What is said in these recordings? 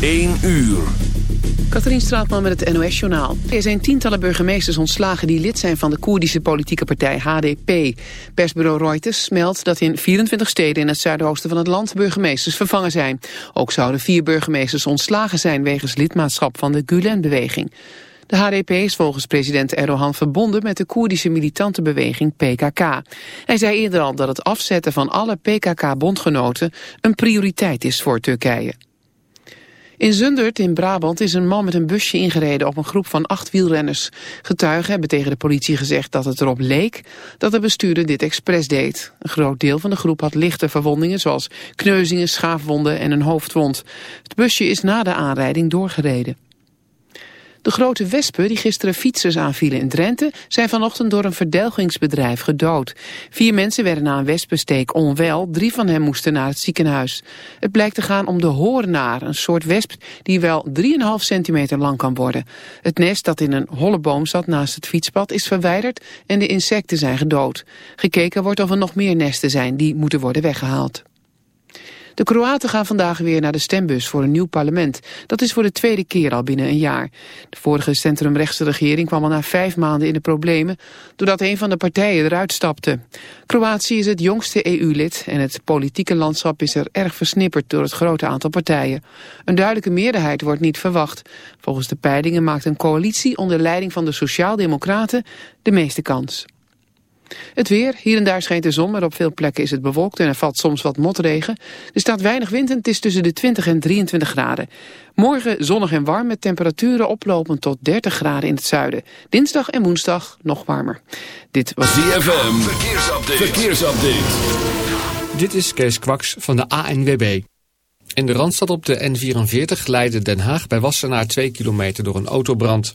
1 uur. Katrien Straatman met het NOS-journaal. Er zijn tientallen burgemeesters ontslagen die lid zijn van de Koerdische politieke partij HDP. Persbureau Reuters meldt dat in 24 steden in het zuidoosten van het land burgemeesters vervangen zijn. Ook zouden vier burgemeesters ontslagen zijn wegens lidmaatschap van de Gulen-beweging. De HDP is volgens president Erdogan verbonden met de Koerdische militante beweging PKK. Hij zei eerder al dat het afzetten van alle PKK-bondgenoten een prioriteit is voor Turkije. In Zundert in Brabant is een man met een busje ingereden op een groep van acht wielrenners. Getuigen hebben tegen de politie gezegd dat het erop leek dat de bestuurder dit expres deed. Een groot deel van de groep had lichte verwondingen zoals kneuzingen, schaafwonden en een hoofdwond. Het busje is na de aanrijding doorgereden. De grote wespen die gisteren fietsers aanvielen in Drenthe... zijn vanochtend door een verdelgingsbedrijf gedood. Vier mensen werden na een wespensteek onwel. Drie van hen moesten naar het ziekenhuis. Het blijkt te gaan om de hoornaar, een soort wesp... die wel 3,5 centimeter lang kan worden. Het nest dat in een holle boom zat naast het fietspad is verwijderd... en de insecten zijn gedood. Gekeken wordt of er nog meer nesten zijn die moeten worden weggehaald. De Kroaten gaan vandaag weer naar de stembus voor een nieuw parlement. Dat is voor de tweede keer al binnen een jaar. De vorige centrumrechtse regering kwam al na vijf maanden in de problemen... doordat een van de partijen eruit stapte. Kroatië is het jongste EU-lid en het politieke landschap is er erg versnipperd door het grote aantal partijen. Een duidelijke meerderheid wordt niet verwacht. Volgens de peilingen maakt een coalitie onder leiding van de Sociaaldemocraten de meeste kans. Het weer, hier en daar schijnt de zon, maar op veel plekken is het bewolkt en er valt soms wat motregen. Er staat weinig wind en het is tussen de 20 en 23 graden. Morgen zonnig en warm met temperaturen oplopend tot 30 graden in het zuiden. Dinsdag en woensdag nog warmer. Dit was ZFM, verkeersupdate. verkeersupdate. Dit is Kees Kwaks van de ANWB. In de Randstad op de N44 leidde Den Haag bij Wassenaar 2 kilometer door een autobrand.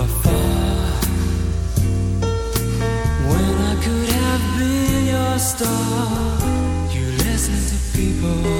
I fall when I could have been your star? You listen to people.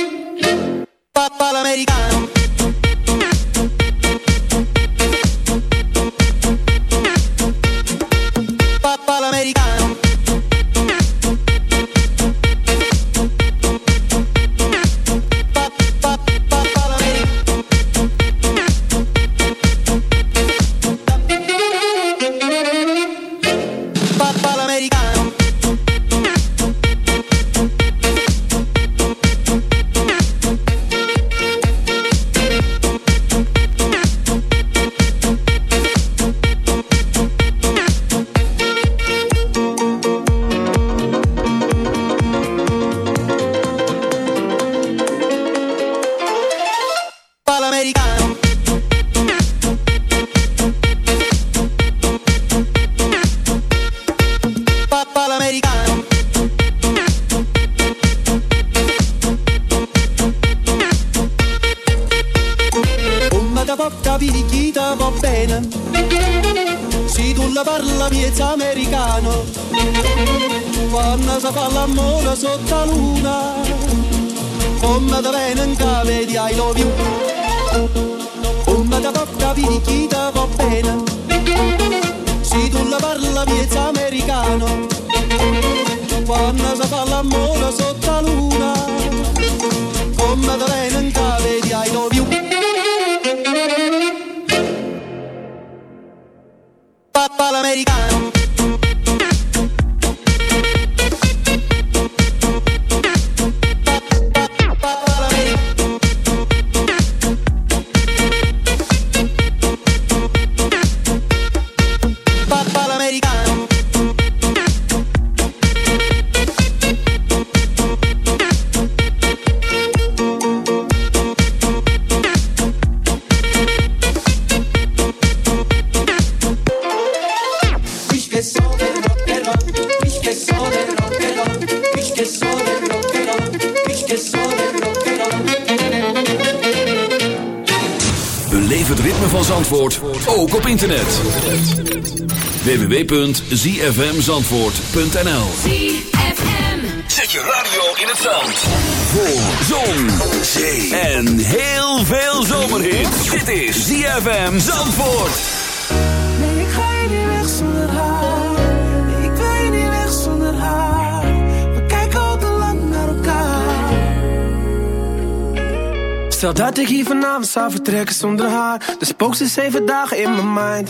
www.zfmzandvoort.nl Zet je radio in het zand. Voor zon, zee en heel veel zomerhit. Dit is ZFM Zandvoort. Nee, ik ga je niet weg zonder haar. Nee, ik wil je niet weg zonder haar. We kijken al te lang naar elkaar. Stel dat ik hier vanavond zou vertrekken zonder haar Dan spookt ze zeven dagen in mijn mind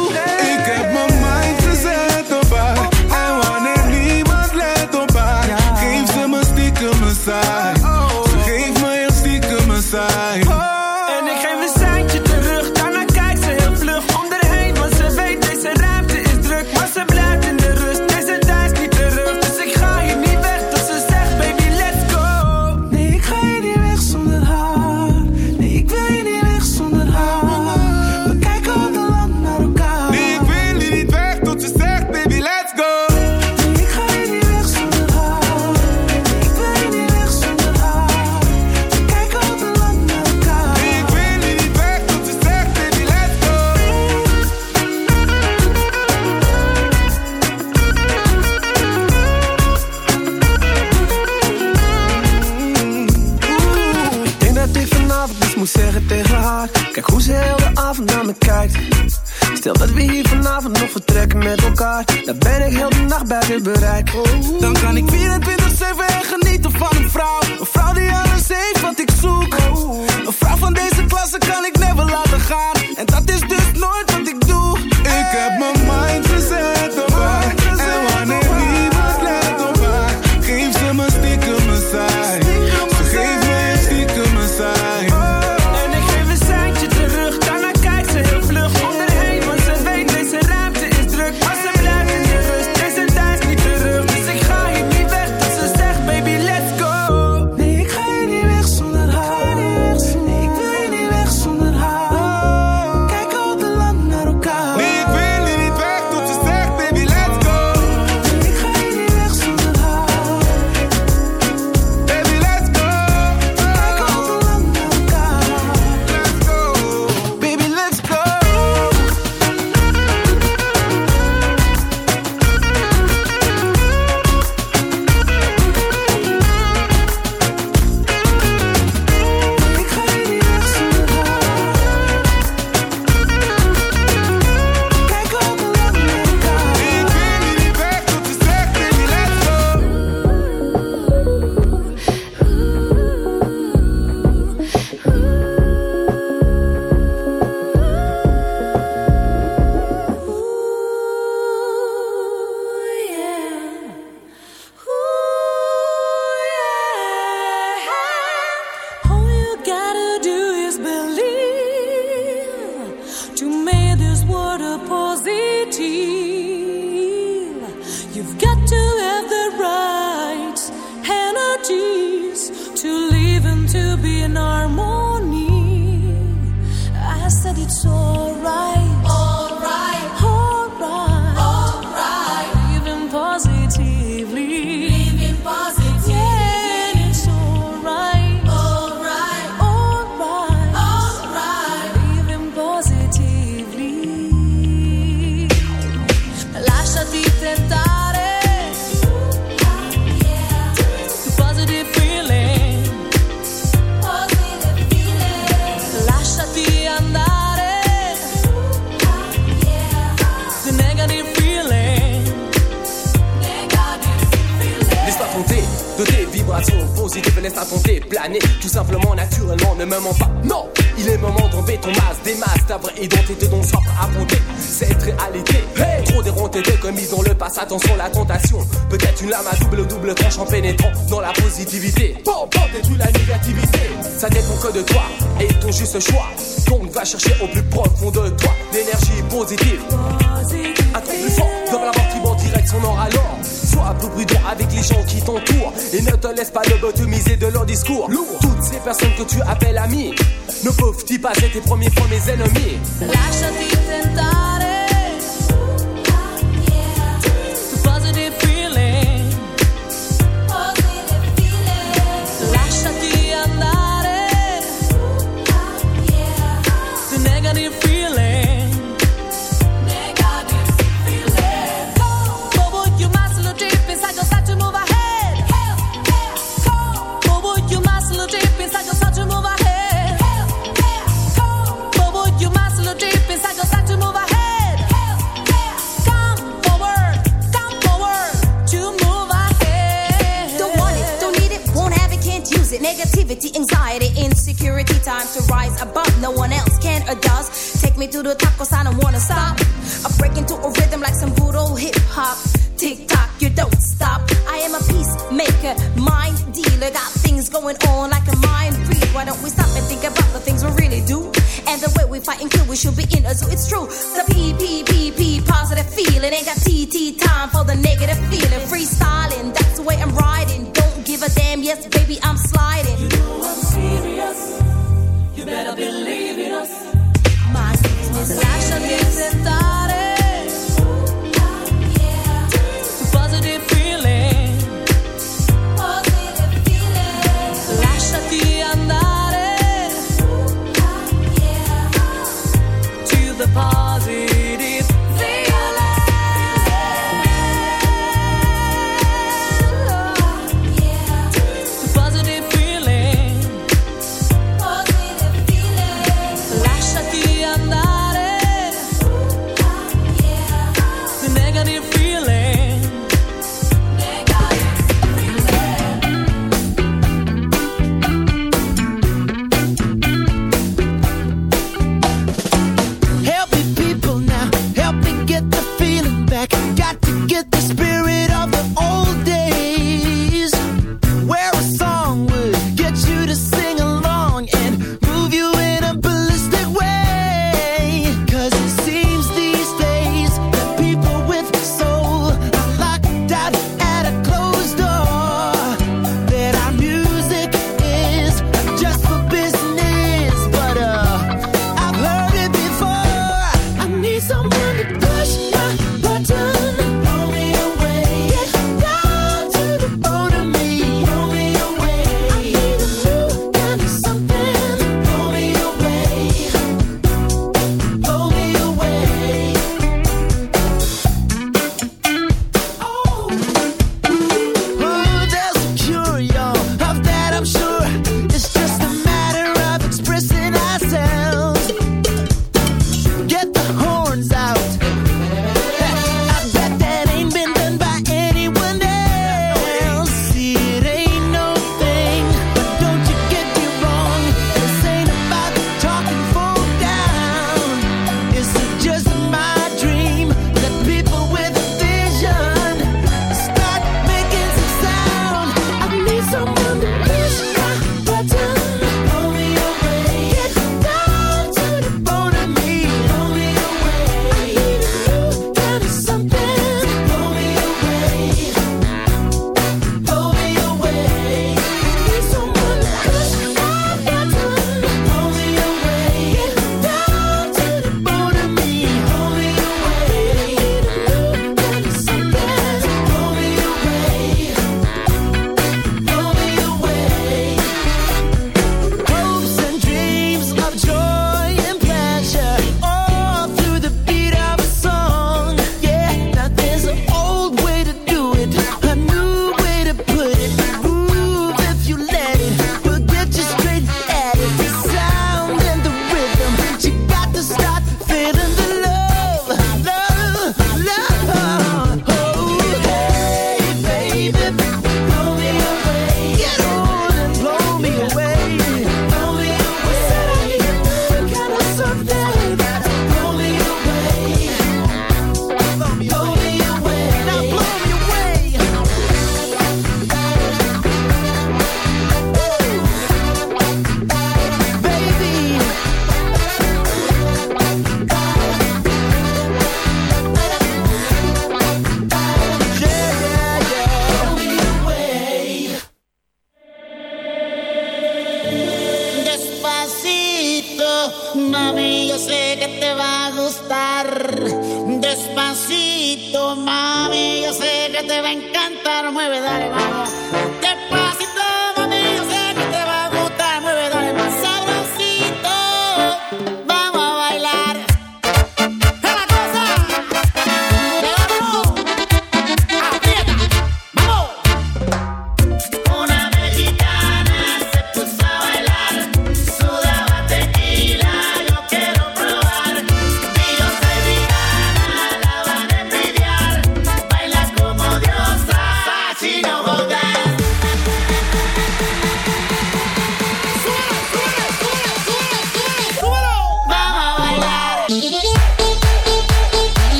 Stel dat we hier vanavond nog vertrekken met elkaar. Dan ben ik heel de nacht bij weer bereik Dan kan ik 24 choix. Donc va chercher au plus profond de toi l'énergie positive. Un truc plus fort comme la mort qui vend direct son or alors. Sois plus prudent avec les gens qui t'entourent et ne te laisse pas lobotomiser de leur discours. Toutes ces personnes que tu appelles amis ne peuvent-ils pas être tes premiers fois mes ennemis? Lâche prosperity, time to rise above. No one else can or does. Take me to the tacos, I don't wanna stop. I break into a rhythm like some good old hip hop. Tick tock, you don't stop. I am a peacemaker, mind dealer. Got things going on like a mind read. Why don't we stop and think about the things we really do? And the way we fight and kill, we should be in us. It's true. The PPPP positive feeling. Ain't got TT time for the negative feeling. Freestyling, that's the way I'm riding. Don't give a damn, yes, baby, I'm sliding better believe in us. My sickness, I shall get it